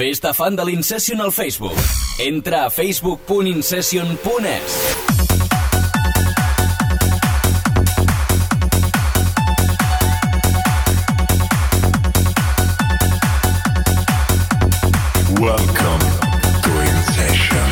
Fes-te fan de l'Incession al Facebook. Entra a facebook.incession.es. Welcome to Incession.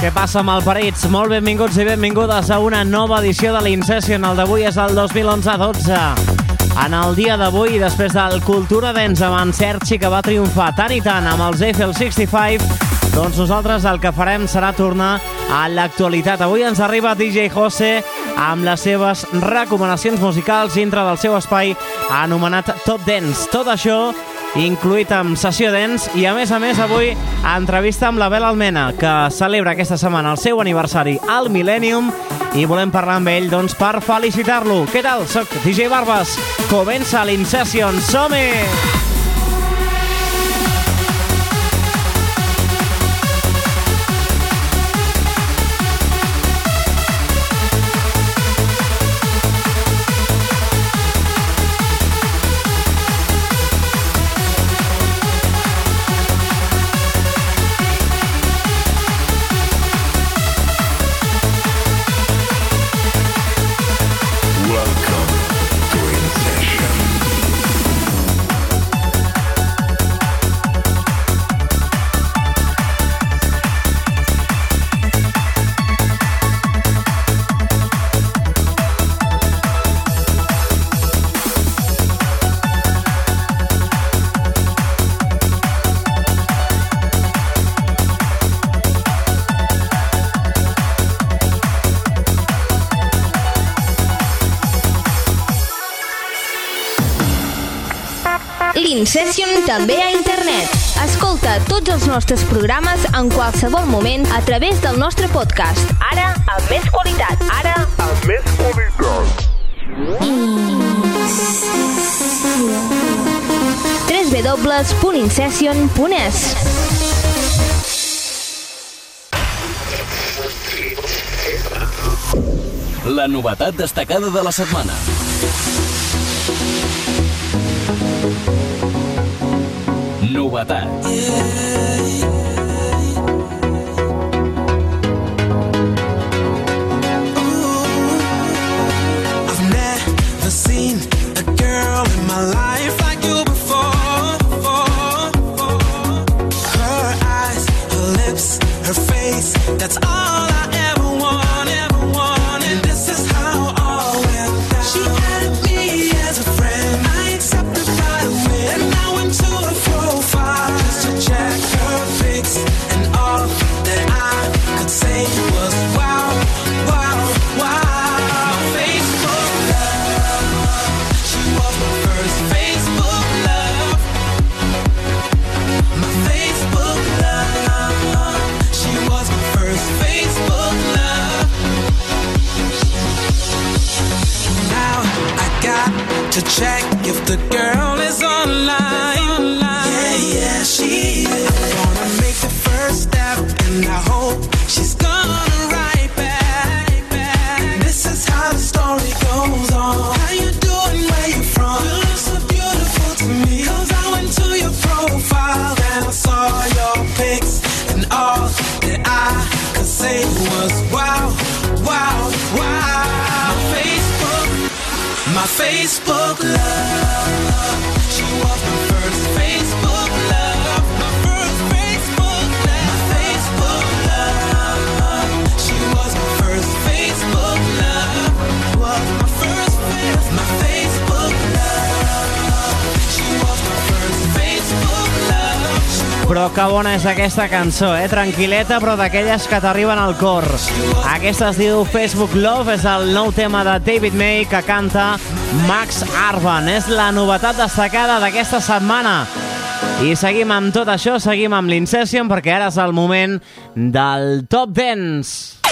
Què passa amb el Parits? Molt benvinguts i benvingudes a una nova edició de l'Incession. El d'avui és el 2011-12. En el dia d'avui, després del Cultura Dance amb en Sergi, que va triomfar tant i tant amb els Eiffel 65, doncs nosaltres el que farem serà tornar a l'actualitat. Avui ens arriba DJ Jose amb les seves recomanacions musicals dintre del seu espai anomenat Top Dance. Tot això incluït amb sessió dents i a més a més avui entrevista amb la Bel Almena que celebra aquesta setmana el seu aniversari al Millennium i volem parlar amb ell doncs per felicitar-lo. Què tal? Soc DJ Barbas. Comença l'Incession. Som-hi! Welcome L'Incession també a internet. Escolta tots els nostres programes en qualsevol moment a través del nostre podcast. Ara, amb més qualitat. Ara, Amb més qualitat. www.incession.es La novetat destacada de la setmana. I've never seen a girl in my life like you before. Her eyes, her lips, her face, that's all Però que bona és aquesta cançó, eh? Tranquil·leta, però d'aquelles que t'arriben al cor. Aquesta es diu Facebook Love, és el nou tema de David May que canta Max Arban. És la novetat destacada d'aquesta setmana. I seguim amb tot això, seguim amb l'Incession, perquè ara és el moment del Top Dance.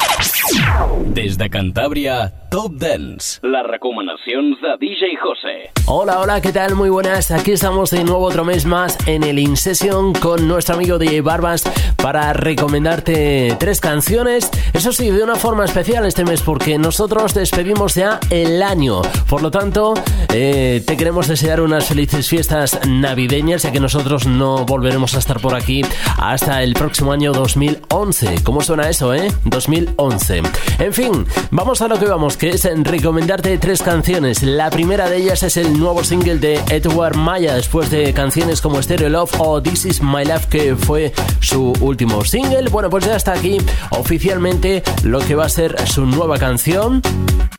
Des de Cantàbria, Top Dance. Les recomanacions de DJ José. Hola, hola, ¿qué tal? Muy buenas. Aquí estamos de nuevo otro mes más en el In Session con nuestro amigo DJ Barbas para recomendarte tres canciones. Eso sí, de una forma especial este mes porque nosotros despedimos ya el año. Por lo tanto, eh, te queremos desear unas felices fiestas navideñas ya que nosotros no volveremos a estar por aquí hasta el próximo año 2011. ¿Cómo suena eso, eh? 2011. En fin, vamos a lo que vamos, que es recomendarte tres canciones. La primera de ellas es el nuevo single de Edward Maya después de canciones como Stereo Love o This Is My Life que fue su último single. Bueno, pues ya está aquí oficialmente lo que va a ser su nueva canción.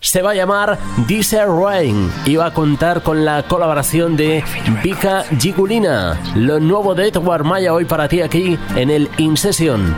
Se va a llamar This Rain y va a contar con la colaboración de Vika Gigulina. Lo nuevo de Edward Maya hoy para ti aquí en el In Session.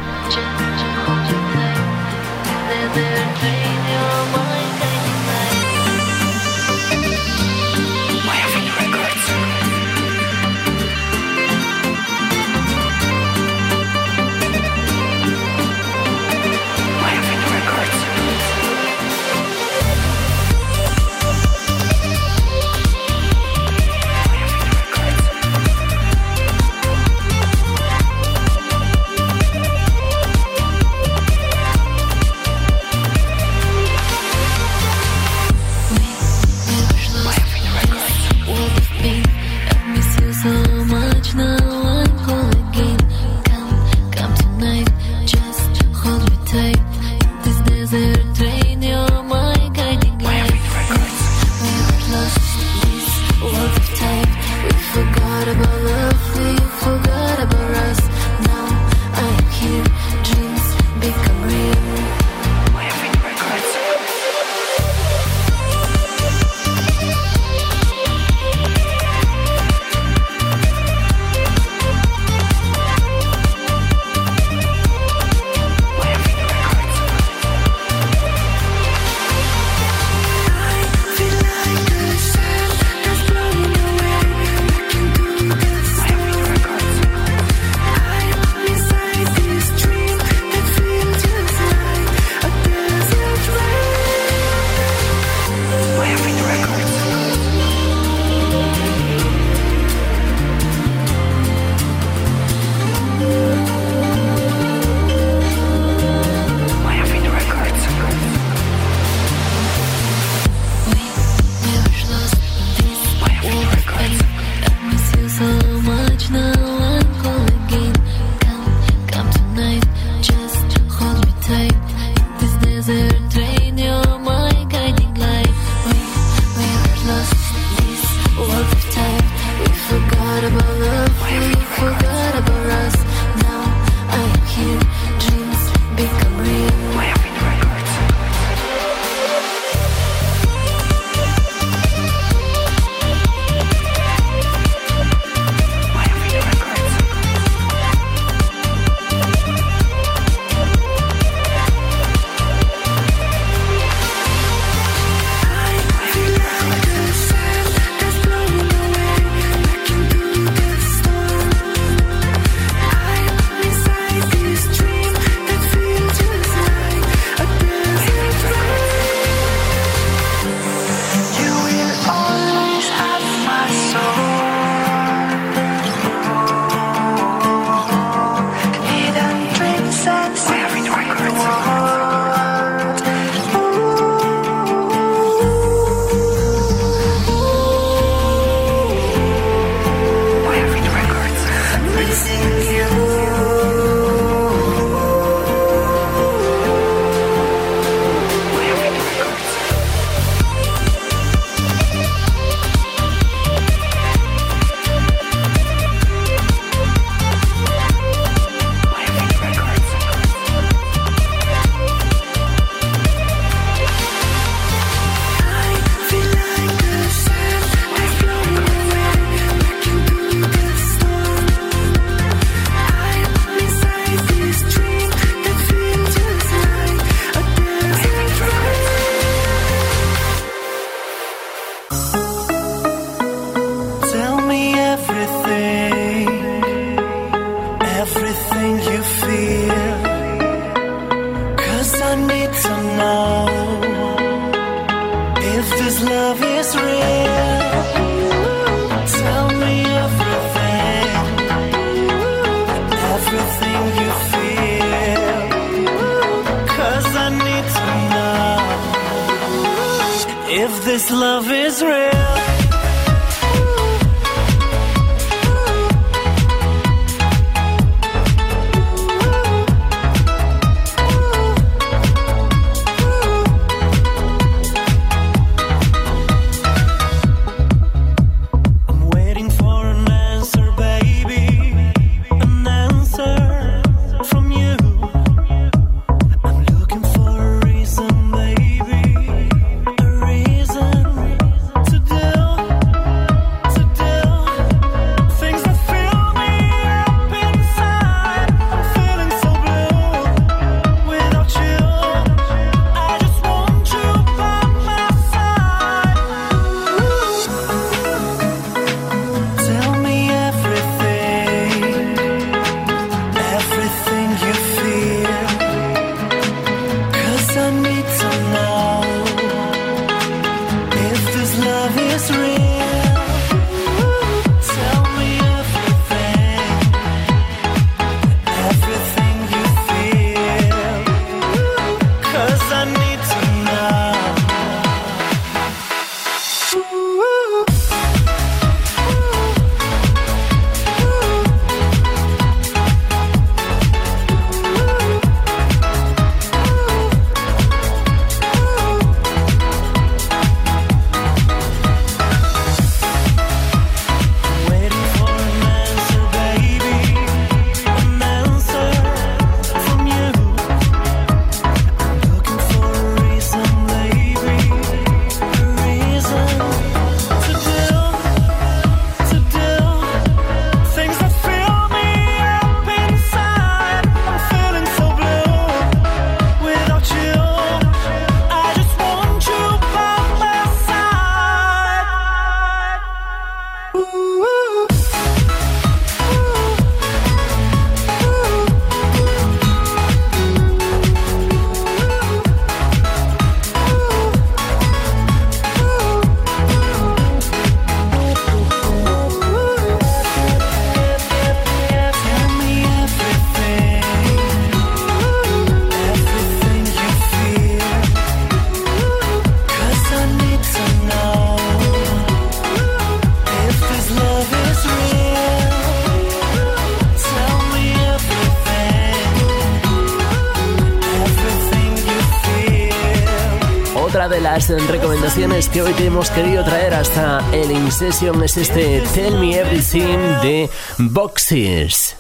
que hoy te hemos querido traer hasta el InSession es este Tell Me Everything de Boxes.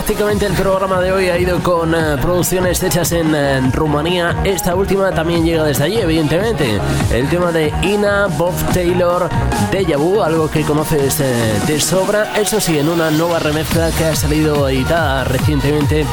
Prácticamente el programa de hoy ha ido con eh, producciones hechas en eh, Rumanía. Esta última también llega desde allí, evidentemente. El tema de Ina, Bob Taylor, Deja Vu, algo que conoces eh, de sobra. Eso sí, en una nueva remezcla que ha salido editada recientemente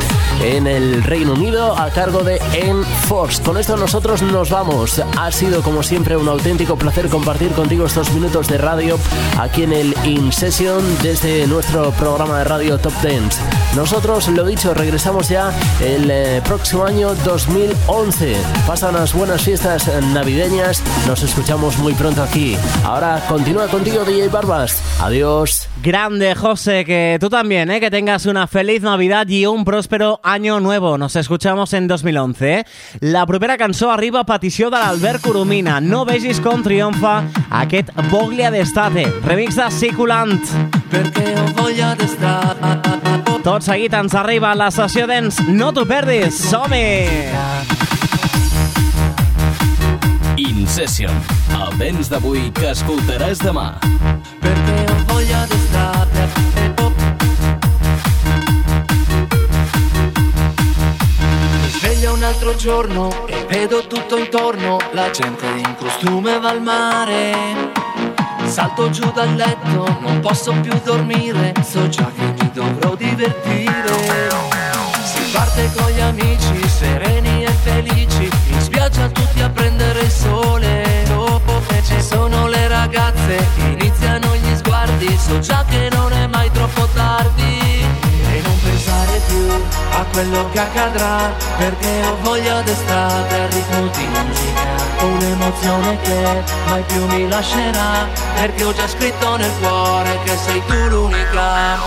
en el Reino Unido a cargo de Enforce. Con esto nosotros nos vamos. Ha sido como siempre un auténtico placer compartir contigo estos minutos de radio aquí en el In Session desde nuestro programa de radio Top Dance. Nosotros, lo dicho, regresamos ya el eh, próximo año 2011. Pasa unas buenas fiestas navideñas. Nos escuchamos muy pronto aquí. Ahora continúa contigo DJ Barbas. Adiós. Grande, José, que tú también, ¿eh? que tengas una feliz Navidad i un pròspero año nuevo. Nos escuchamos en 2011. Eh? La propera cançó arriba a petició de l'Albert Coromina. No vegis com triomfa aquest Boglia d'Estate. Remix de Siculant. Perché ho d'estate Tot seguit ens arriba la sessió d'ens. No t'ho perdis. Som-hi! In Session, el dents d'avui que escoltaràs demà. Voglia d'estate Mi sveglio un altro giorno e vedo tutto intorno La gente in costume va al mare. Salto giù dal letto, non posso più dormire So già che mi dovrò divertire. Si parte con gli amici, sereni e felici In spiaggia tutti a prendere ragazze, iniziano gli sguardi So già che non è mai troppo tardi. E non pensare più a quello che accadrà Perché ho voglia d'estate al ritmo di musica Un'emozione che mai più mi lascerà Perché ho già scritto nel cuore che sei tu l'unica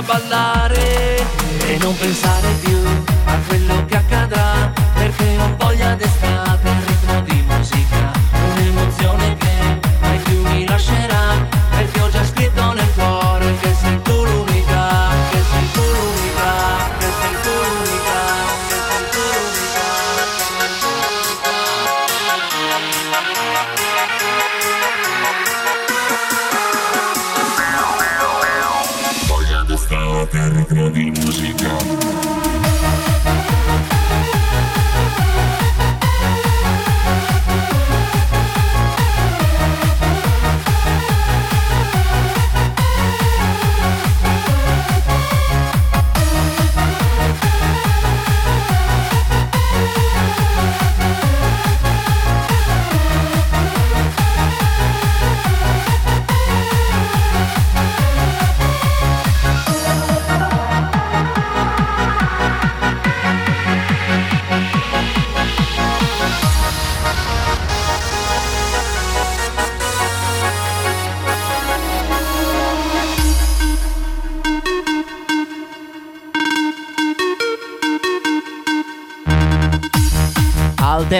va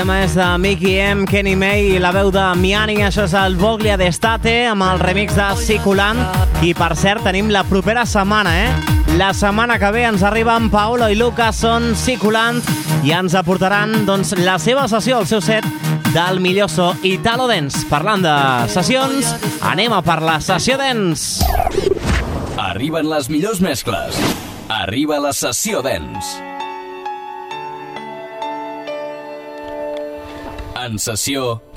tema és de Mickey M, Kenny May i la veu de Miani. Això és el Boglia d'Estate amb el remix de Siculant. I per cert, tenim la propera setmana, eh? La setmana que ve ens arriben Paolo i Lucas, són Siculant i ens aportaran doncs, la seva sessió, el seu set del millor so Italo Dance. Parlant de sessions, anem a per la sessió Dance. Arriben les millors mescles. Arriba la sessió dance.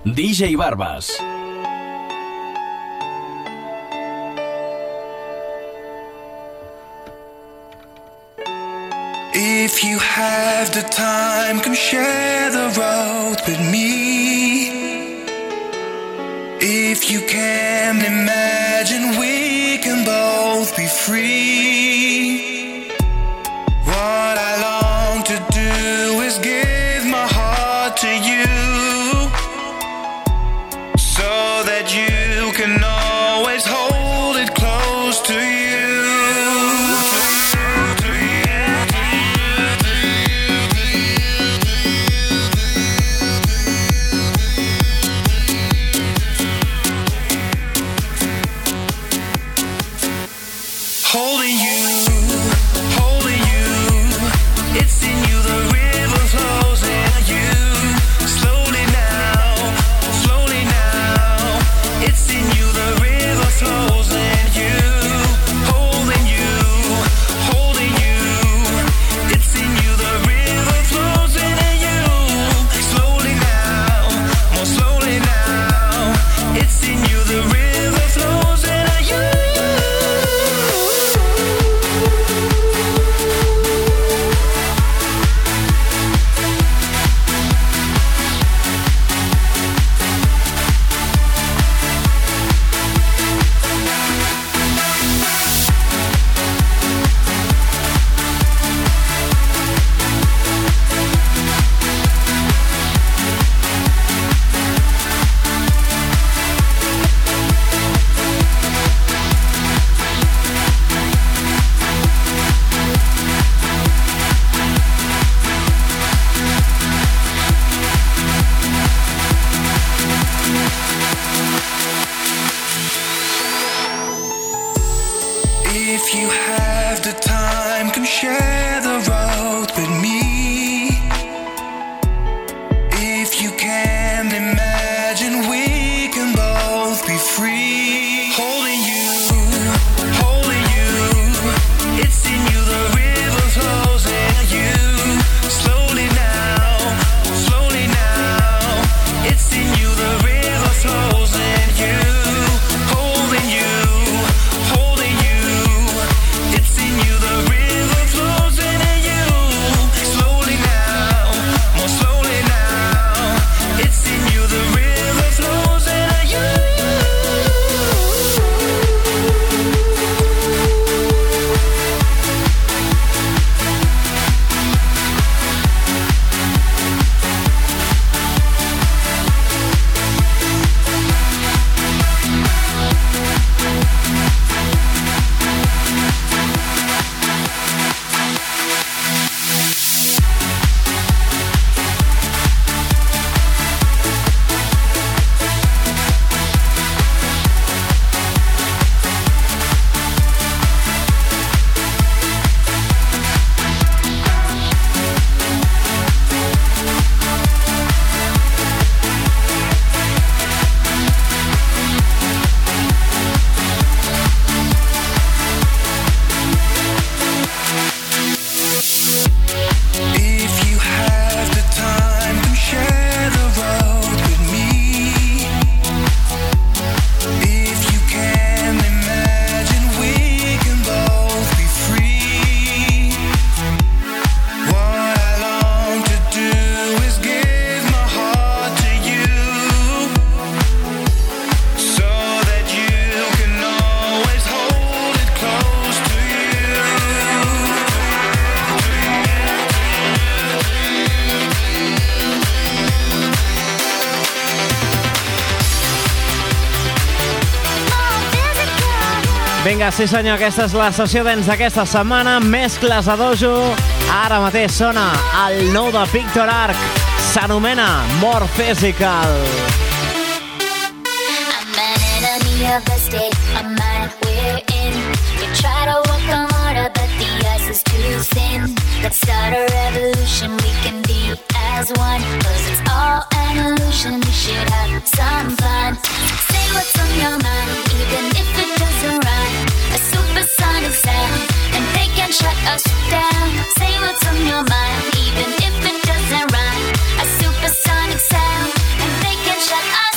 DJ Barbas. If you have the time, come share the road with me. If you can imagine, we can both be free. Vinga, sí senyor, aquesta és la sessió dents d'aquesta setmana. Mescles a dojo. Ara mateix sona el nou de Victor Arc. S'anomena More Physical. I'm an enemy of the state of mind we're in. You try to walk on water, but the ice is too thin. Let's start a revolution, we can be as one. Cause it's all an illusion, we should have some fun. Say what's on your mind, even if it doesn't rhyme. A supersonic sound, and they can shut us down. Say what's on your mind, even if it doesn't rhyme. A supersonic sound, and En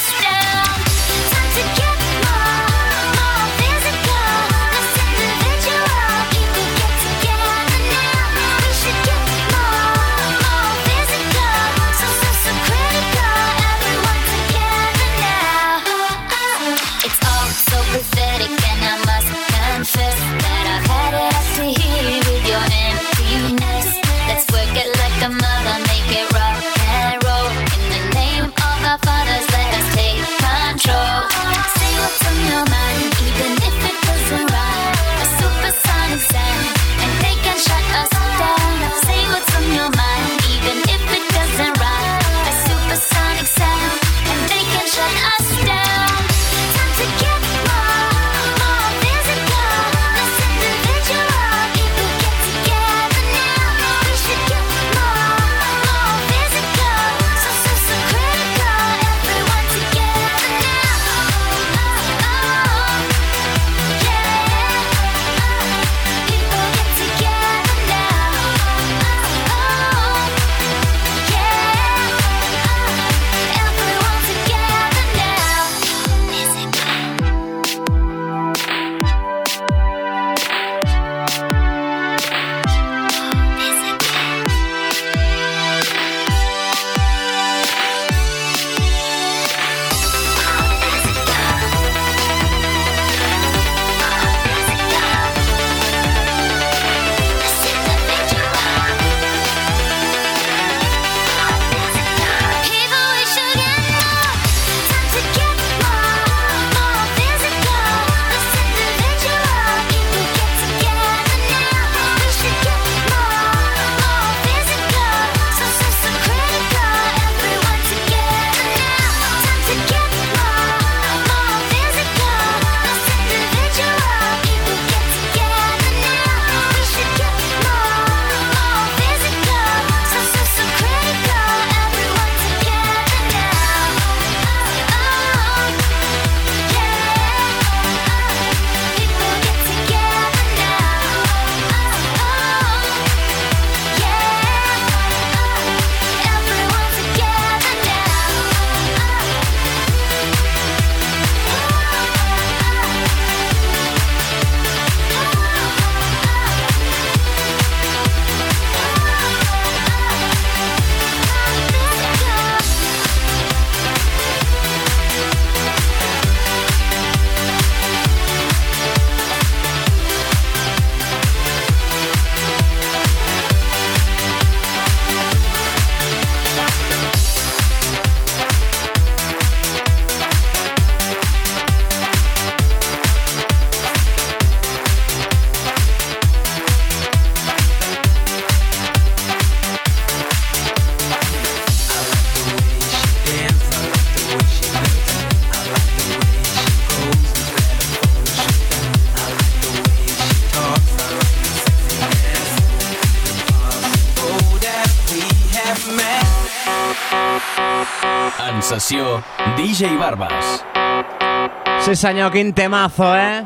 DJ Barbas. Sí, senyor, quin temazo, ¿eh?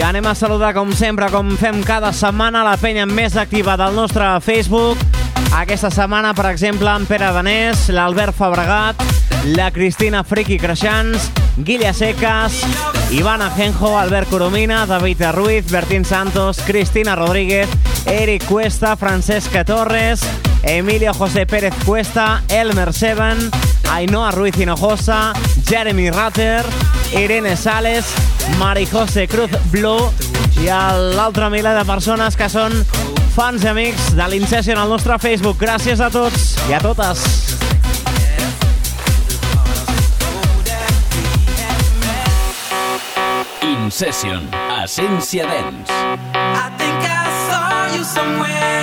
I anem a saludar, com sempre, com fem cada setmana, la penya més activa del nostre Facebook. Aquesta setmana, per exemple, en Pere Danés, l'Albert Fabregat, la Cristina Friki Creixans, Guilla Secas, Ivana Genjo, Albert Coromina, David Ruiz, Bertín Santos, Cristina Rodríguez, Eric Cuesta, Francesca Torres, Emilio José Pérez Cuesta, Elmer Seven, Ainhoa Ruiz Hinojosa, Jeremy Ratter, Irene Sales, Mari José Cruz Blue i l'altre miler de persones que són fans i amics de l'Incession al nostre Facebook. Gràcies a tots i a totes. In Session, Essència Dance. I think I saw you somewhere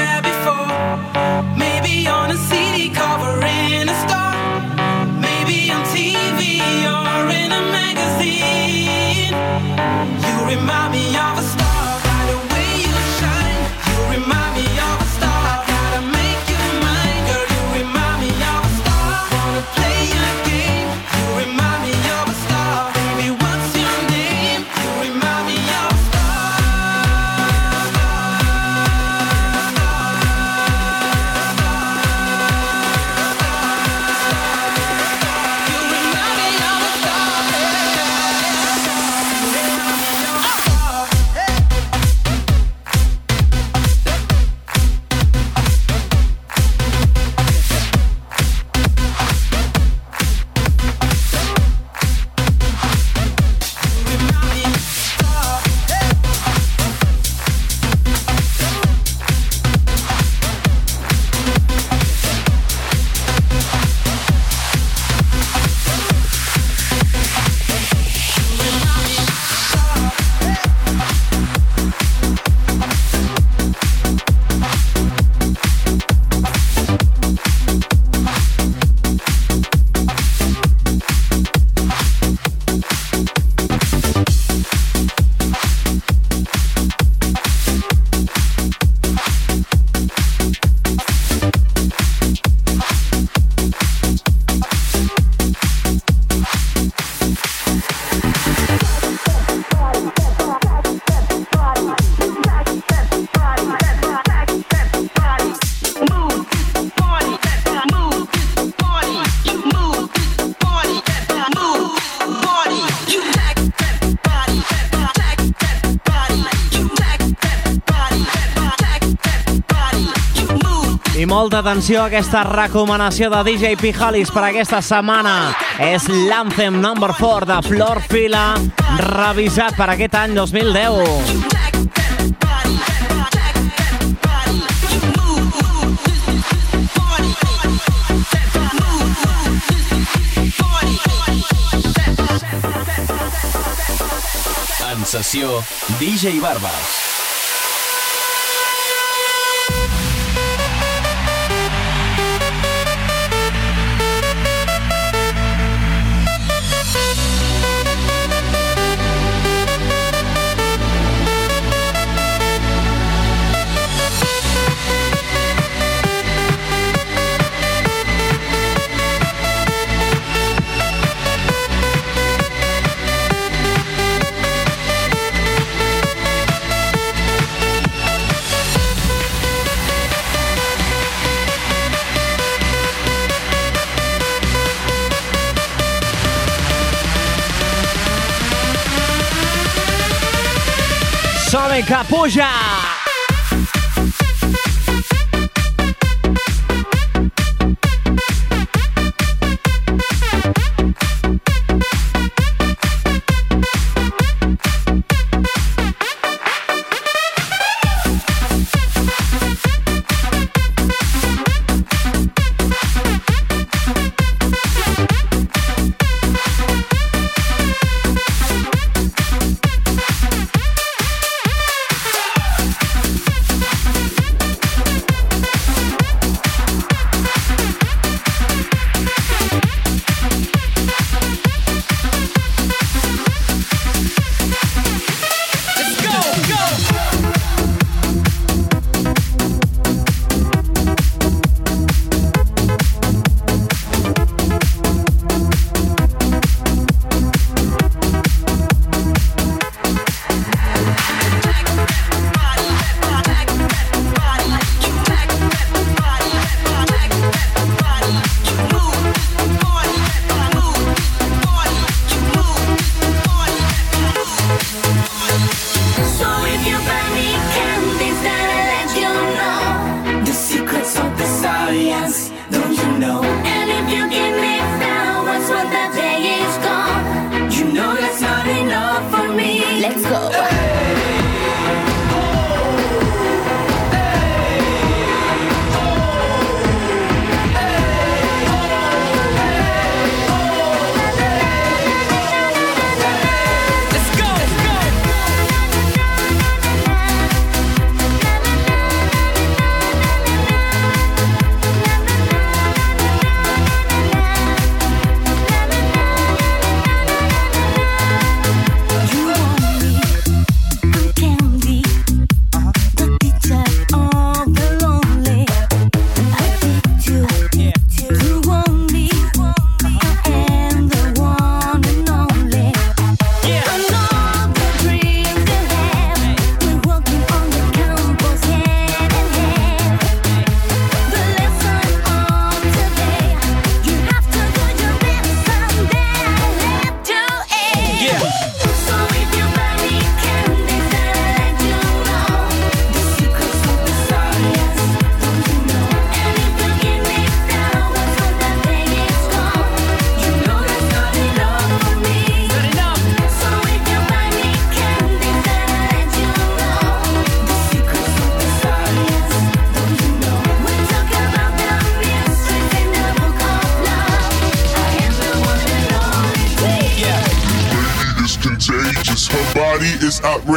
molta atenció a aquesta recomanació de DJ Pijalis per aquesta setmana. És l'Anthem number 4 de Flor Fila, revisat per aquest any 2010. En sessió, DJ Barbas. Som-hi, que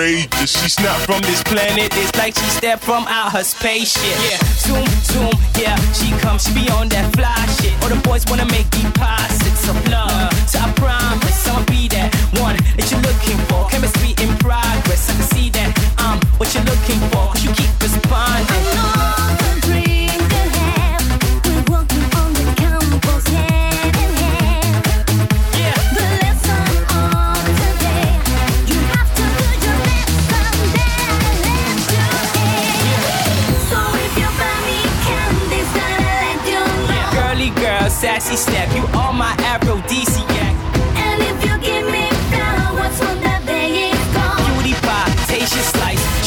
outrageous. She's not from this planet, it's like she stepped from out her spaceship. Yeah, zoom, zoom, yeah, she comes, she be on that fly shit. All the boys wanna make deposits of love. So I promise I'ma be that one that you're looking for. Chemistry in progress, I can see that I'm what you're looking for. Cause you keep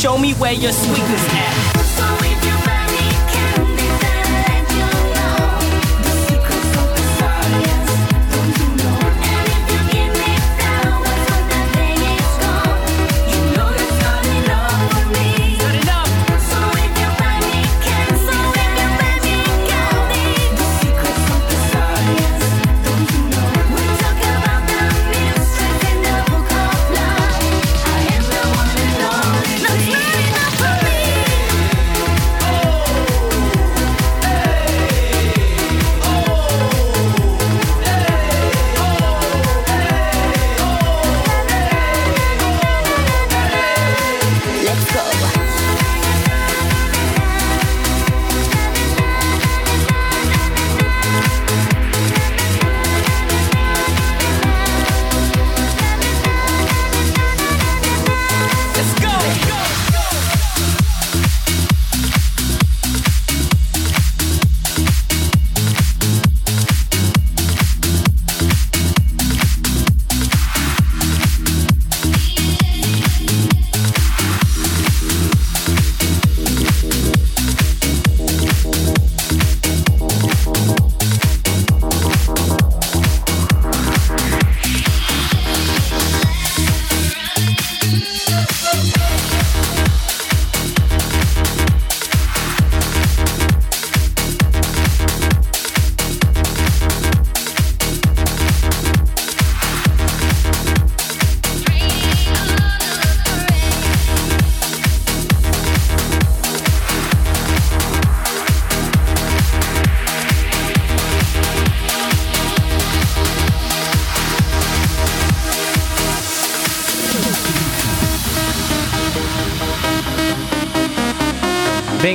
show me where your sweetness at.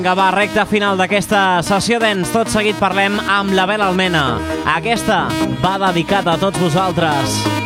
Vinga, va, recta final d'aquesta sessió d'ens. Tot seguit parlem amb la Bel Almena. Aquesta va dedicada a tots vosaltres.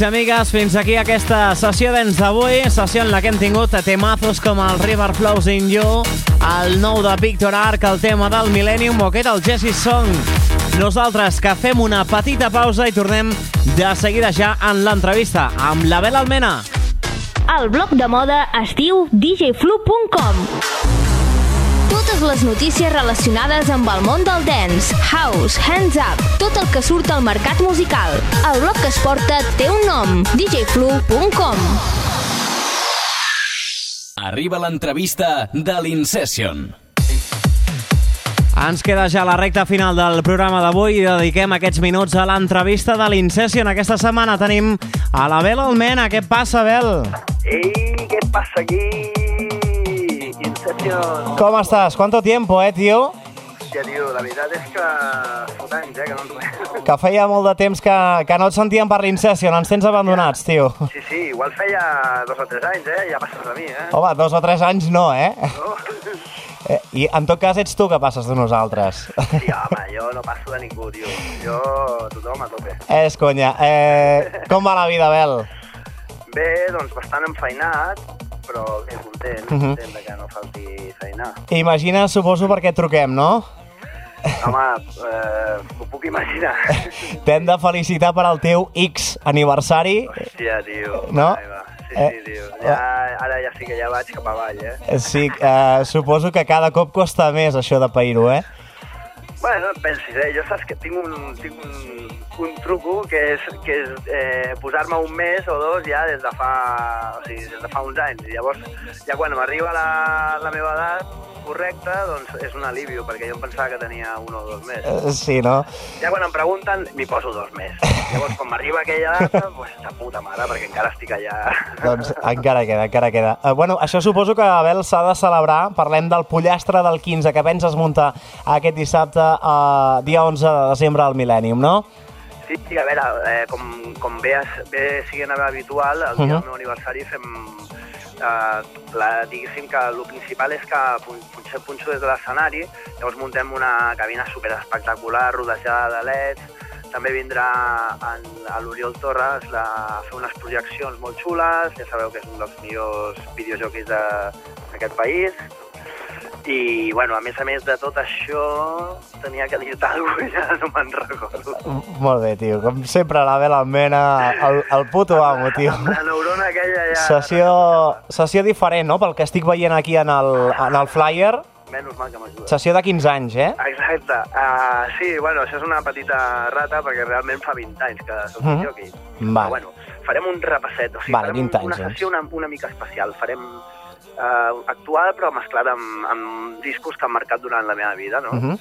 Amics i amigues, fins aquí aquesta sessió d'ens d'avui, sessió en la que hem tingut temazos com el River Flows in You, el nou de Victor Arc, el tema del Millennium o aquest el Jesse Song. Nosaltres que fem una petita pausa i tornem de seguida ja en l'entrevista amb la Bel Almena. El blog de moda es diu djflu.com Totes les notícies relacionades amb el món del dance, house, hands up, tot el que surt al mercat musical. El blog que es porta té un nom, djflu.com Arriba l'entrevista de l'Incession. Ens queda ja la recta final del programa d'avui i dediquem aquests minuts a l'entrevista de l'Incession. Aquesta setmana tenim a la Bel Almena. Què passa, Bel? Ei, què passa aquí? Inception. Com estàs? ¿Cuánto tiempo, eh, tio? Hòstia, tio, la veritat és que fot anys, eh, que no ens veiem. Que feia molt de temps que, que no et sentíem per l'Incession. Ens tens abandonats, tio. Sí, sí, igual feia dos o tres anys, eh? Ja passes de mi, eh? Home, dos o tres anys no, eh? No? Eh, I en tot cas ets tu que passes de nosaltres. Sí, home, jo no passo de ningú, tio. Jo, tothom a tope. És conya. Eh, com va la vida, Bel? Bé, doncs bastant enfeinat, però bé, content, Mhm. content de que no falti feina. Imagina, suposo, per què et truquem, no? Home, eh, m'ho puc imaginar. T'hem de felicitar per al teu X aniversari. Hòstia, tio. No? Ai, va. Sí, Eh, sí, tio. Ja, ara ja sí que ja vaig cap avall, eh? Eh, Sí, eh, suposo que cada cop costa més això de pair-ho, eh? Bueno, no pensis, eh? Jo saps que tinc un, tinc un, un truco que és, que és eh, posar-me un mes o dos ja des de fa, o sigui, des de fa uns anys. I llavors, ja quan m'arriba la, la meva edat correcta, doncs és un alivi, perquè jo em pensava que tenia un o dos mesos. Eh, Sí, no? Ja quan em pregunten, m'hi poso dos mesos. Llavors, quan m'arriba aquella data, doncs, de puta mare, perquè encara estic allà. Doncs encara queda, encara queda. Uh, bueno, això suposo que, Abel, s'ha de celebrar. Parlem del pollastre del 15 que penses muntar aquest dissabte, uh, dia 11 de desembre al Millennium, no? Sí, sí, a veure, eh, com, com bé, bé siguent habitual, el dia Mhm. del meu aniversari fem... Eh, la, diguéssim que el principal és que pun- punxem punxo des de l'escenari, llavors muntem una cabina super espectacular, rodejada de leds, també vindrà en, a l'Oriol Torres la, a fer unes projeccions molt xules, ja sabeu que és un dels millors videojocs de- d'aquest país, i, bueno, a més a més de tot això, tenia que dir-te alguna cosa, ja no me'n recordo. Molt bé, tio. Com sempre, l'Abel Almena, el, el puto amo, tio. La neurona aquella ja... Sessió, sessió diferent, no?, pel que estic veient aquí en el, en el flyer. Menys mal que m'ajuda. Sessió de 15 anys, eh? Exacte. Uh, sí, bueno, això és una petita rata perquè realment fa 20 anys que soc mm. jockey. Vale. Però, bueno, farem un repasset, o sigui, Vale, farem 20 anys, una doncs. sessió una, una mica especial. Farem uh, actual però mesclada amb, amb discos que han marcat durant la meva vida, no? Mhm.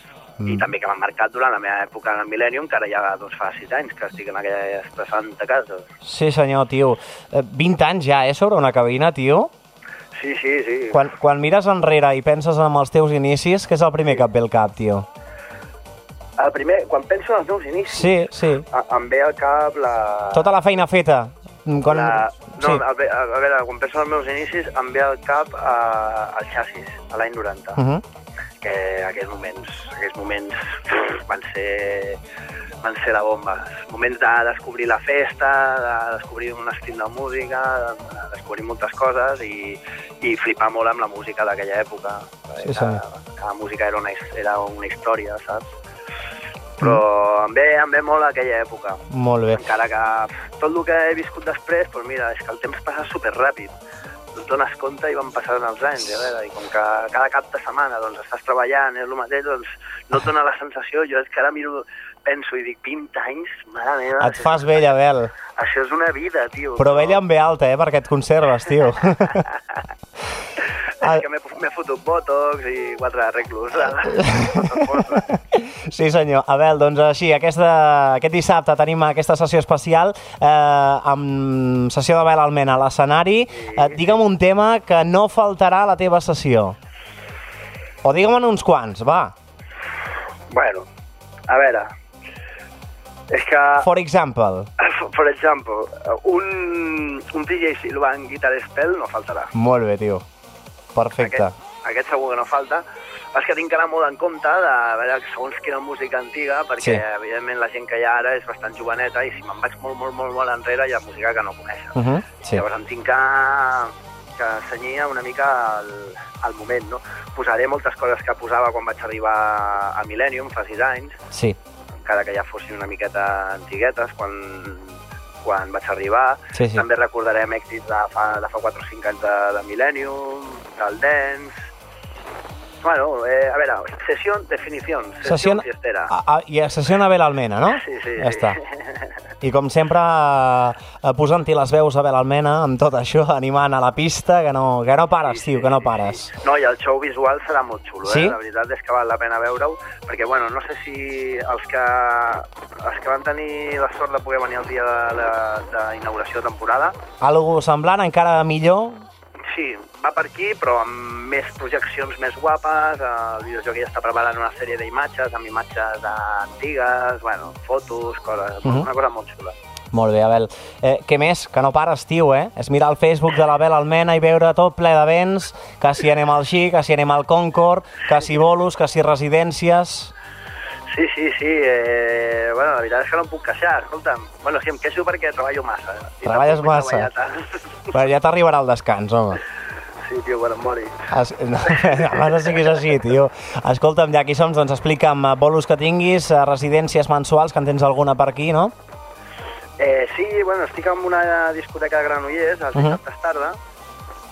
I també que m'han marcat durant la meva època en el Millennium, que ara ja doncs, fa 6 anys que estic en aquesta santa casa. Sí, senyor, tio. Eh, 20 anys ja, eh, sobre una cabina, tio? Sí, sí, sí. Quan, quan mires enrere i penses en els teus inicis, què és el primer que et ve al cap, tio? El primer, quan penso en els meus inicis, Sí, sí. a- em ve al cap la... Tota la feina feta. Mm, Quan... La... No, sí. a, ve- a, a veure, quan penso en els meus inicis, em ve al cap uh, el xassis, a l'any 90, Uh -huh. que aquells moments, aquells moments van ser van ser la bomba. Moments de descobrir la festa, de descobrir un estil de música, de, de descobrir moltes coses i, i flipar molt amb la música d'aquella època. Sí, que, que la música era una, era una història, saps? Però em, ve, em ve molt aquella època Molt bé. encara que tot el que he viscut després, doncs mira, és que el temps passa superràpid. No et dones compte i van passant els anys, a veure, i com que cada cap de setmana doncs, estàs treballant, és el mateix, doncs no et dona la sensació, jo és que ara miro, penso i dic, 20 anys, mare meva, Et fas vell, Abel. això és una vida, tio. Però vella amb ve alta, eh, perquè et conserves, tio. És que m'he fotut botox i quatre arreglos. Sí, senyor. Abel, doncs així, aquesta, aquest dissabte tenim aquesta sessió especial eh, amb sessió d'Abel Almena a l'escenari. Eh, digue'm un tema que no faltarà a la teva sessió. O digue'm uns quants, va. bueno, a veure, és que... For example. For example, un, un DJ Silvan Guitar Spell no faltarà. Molt bé, tio. Perfecte. Aquest, aquest segur que no falta. És que tinc que anar molt en compte de veure segons quina música antiga, perquè Sí. evidentment la gent que hi ha ara és bastant joveneta i si me'n vaig molt, molt, molt, molt enrere hi ha música que no coneixen. Uh -huh. Sí. Llavors em tinc que, que senyir una mica al, al moment, no? Posaré moltes coses que posava quan vaig arribar a Millennium fa sis anys, Sí. Encara que ja fossin una miqueta antiguetes quan, quan vaig arribar. Sí, sí. També recordarem èxits de fa, de fa 4 o 5 anys de, de Millennium, del Dance... Bueno, eh, a veure, sessió, definició, sessió fiestera. a, a, I a sessió Abel Almena, no? Sí, sí, Ja sí. està. I com sempre, eh, posant-hi les veus a Abel Almena amb tot això, animant a la pista, que no, que no pares, tio, que no pares. No, i el show visual serà molt xulo, Sí? eh? La veritat és que val la pena veure-ho, perquè, bueno, no sé si els que, els que van tenir la sort de poder venir el dia de la- d'inauguració de temporada, Algo semblant, encara millor, sí, va per aquí, però amb més projeccions més guapes, el videojoc ja està preparant una sèrie d'imatges, amb imatges antigues, bueno, fotos, coses, Mhm. una cosa molt xula. Molt bé, Abel. Eh, què més? Que no pares, tio, eh? És mirar el Facebook de l'Abel Almena i veure tot ple d'events, que si anem al Xi, que si anem al Concord, que si bolos, que si residències... Sí, sí, sí, eh, bueno, la veritat és que no em puc queixar, escolta'm. Bueno, sí, em queixo perquè treballo massa. I Treballes massa. Però ja t'arribarà el descans, home. Sí, tio, quan em mori. Es... No, no siguis així, tio. Escolta'm, ja aquí som, doncs explica'm eh, bolos que tinguis, eh, residències mensuals, que en tens alguna per aquí, no? Eh, sí, bueno, estic en una discoteca de Granollers, els Mhm. dissabtes tarda,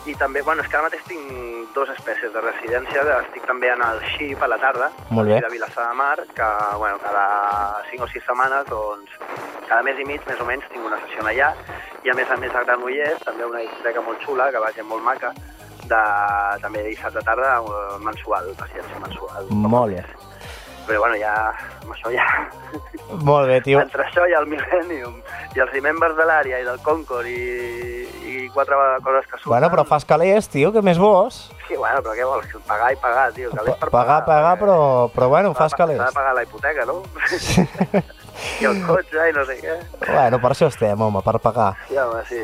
i també, bueno, és que ara mateix tinc dues espècies de residència, estic també en el XIP a la tarda, Molt bé. de Vilassar de Mar, que, bueno, cada 5 o 6 setmanes, doncs, cada mes i mig, més o menys, tinc una sessió allà, i a més a més a Granollers, també una discoteca molt xula, que va ser molt maca, de, també dissabte tarda, eh, mensual, residència mensual. Molt bé. Però, bueno, ja, amb això ja... Molt bé, tio. Entre això i el Millennium, i els Remembers de l'àrea, i del Concord, i, i quatre coses que surten... Bueno, però fas calés, tio, que més vos? Sí, bueno, però què vols? Pagar i pagar, tio. Calés per Pagar, pagar, però, però bueno, fas S'ha calés. de pagar la hipoteca, no? I el cotxe i no sé què. Bueno, per això estem, home, per pagar. Sí, home, sí.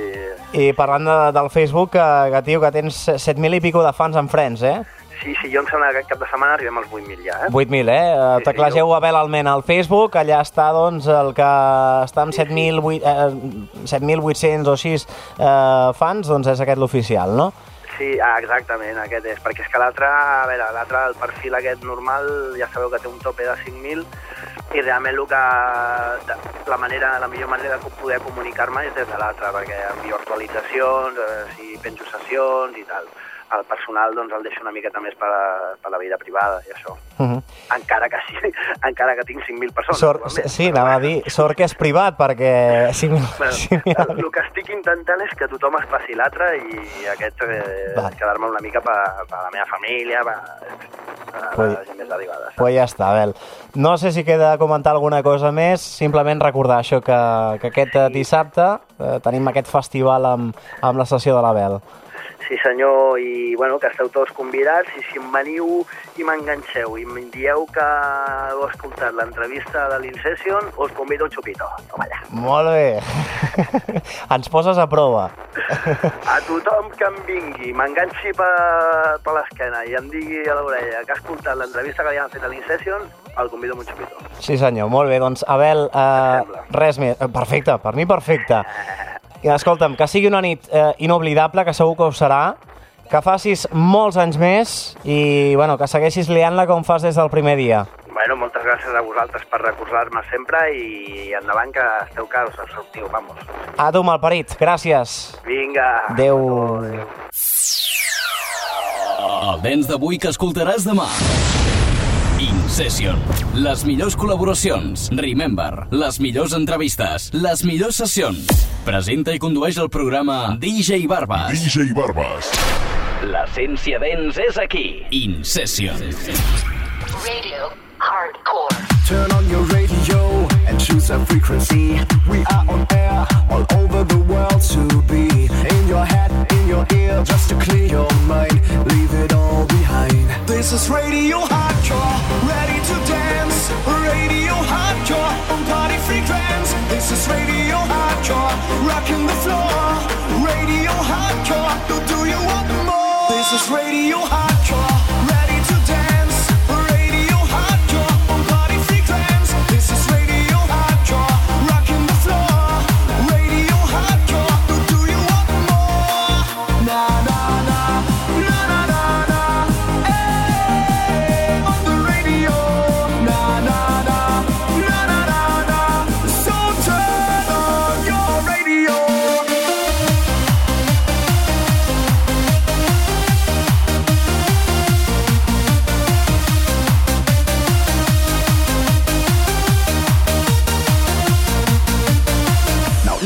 I parlant de, del Facebook, que, que tio, que tens 7.000 i pico de fans en Friends, eh? Sí, sí, jo em sembla que aquest cap de setmana arribem als 8.000 ja, eh? 8.000, eh? eh Sí, Teclegeu Abel Almena al Facebook, allà està, doncs, el que està amb 7.000 eh, 7.800 o així eh, fans, doncs és aquest l'oficial, no? Sí, ah, exactament, aquest és. Perquè és que l'altre, a veure, l'altre, el perfil aquest normal, ja sabeu que té un tope de 5.000 i realment el que, la, manera, la millor manera de poder comunicar-me és des de l'altre, perquè envio actualitzacions, eh, si penjo sessions i tal. El personal doncs, el deixo una miqueta més per, a- per la vida privada i això. Uh -huh. Encara que, sí, encara que tinc 5.000 persones. Sort, igualment. sí, anava a dir, sort que és privat, perquè 5.000... Bueno, 5.000 el, el que estic intentant és que tothom es passi l'altre i aquest eh, quedar-me una mica per, per la meva família, per, per la gent més arribada. Pues ja està, Abel. No sé si queda comentar alguna cosa més, simplement recordar això, que, que aquest eh, dissabte eh, tenim aquest festival amb, amb la sessió de l'Abel. Sí senyor, i bueno, que esteu tots convidats i si em veniu i m'enganxeu i em dieu que heu escoltat l'entrevista de l'Incession, us convido un xupito. Toma allà. Molt bé. Ens poses a prova. A tothom que em vingui, m'enganxi per, per l'esquena i em digui a l'orella que ha escoltat l'entrevista que li han fet a l'Incession, el convido un xupito. Sí, senyor, molt bé. Doncs, Abel, eh, res més. Eh, Perfecte, per mi perfecte. I escolta'm, que sigui una nit eh, inoblidable, que segur que ho serà, que facis molts anys més i, bueno, que segueixis liant-la com fas des del primer dia. Bueno, moltes gràcies a vosaltres per recordar-me sempre i endavant que esteu caros, us sortiu, vamos. A tu, malparit. Gràcies. Vinga. Adéu. El dents d'avui que escoltaràs demà. InSession. Les millors col·laboracions. Remember. Les millors entrevistes. Les millors sessions. Presenta i condueix el programa DJ Barbas. DJ Barbas. L'essència dents és aquí. InSession. Radio Hardcore. Turn on your radio and choose a frequency. We are on air all over the world to be in your head, in your ear, just to clear your mind. Leave it all behind. This is Radio Hardcore, ready to dance. Radio Hardcore on party frequency. This is Radio Hardcore, rocking the floor. Radio Hardcore, do, do you want more? This is Radio Hardcore,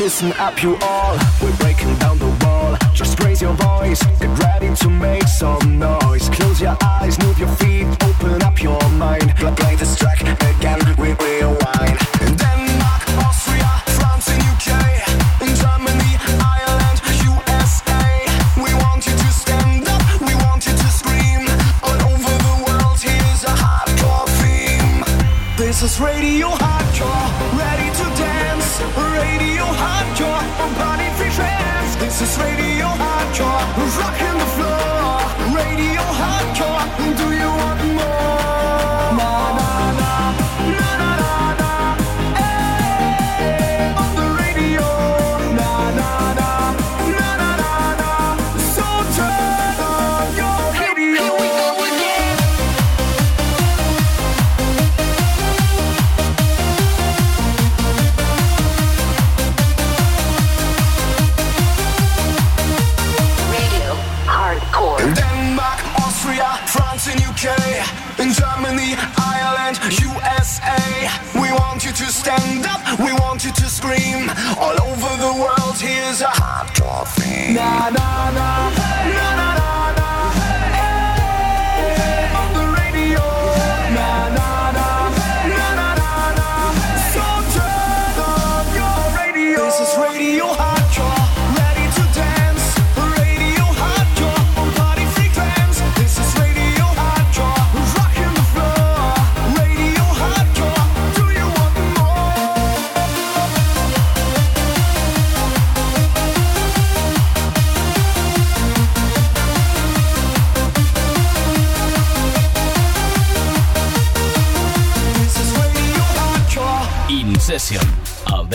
Listen up, you all. We're breaking down the wall. Just raise your voice. Get ready to make some noise. Close your eyes, move your feet, open up your mind. Play, this track again. We rewind. In Denmark, Austria, France, and UK. Germany, Ireland, USA. We want you to stand up. We want you to scream. All over the world, here's a hardcore theme. This is Radio Hardcore, Hardcore, on Trance. This is Radio Hardcore, rocking the floor. Radio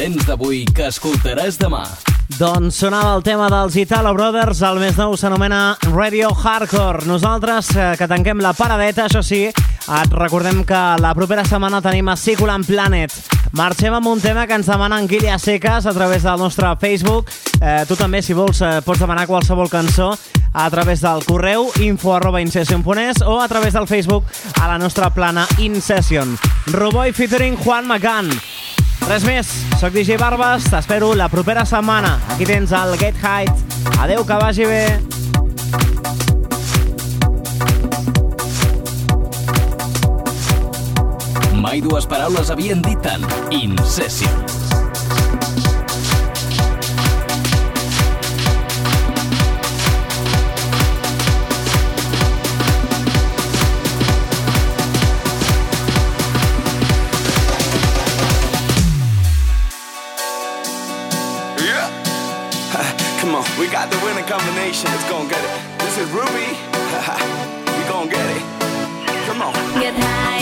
dents d'avui que escoltaràs demà. Doncs sonava el tema dels Italo Brothers, el més nou s'anomena Radio Hardcore. Nosaltres, eh, que tanquem la paradeta, això sí, et recordem que la propera setmana tenim a Siculan Planet. Marxem amb un tema que ens demanen Guilla Seques a través del nostre Facebook. Eh, tu també, si vols, eh, pots demanar qualsevol cançó a través del correu info arroba incession.es o a través del Facebook a la nostra plana Incession. Roboy featuring Juan McCann. Res més, sóc DJ Barbas, t'espero la propera setmana. Aquí tens el Get Height. Adeu, que vagi bé. Mai dues paraules havien dit tant. Incession. We got the winning combination. Let's go and get it. This is Ruby. we gonna get it. Come on. Get high